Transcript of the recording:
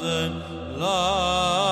And love.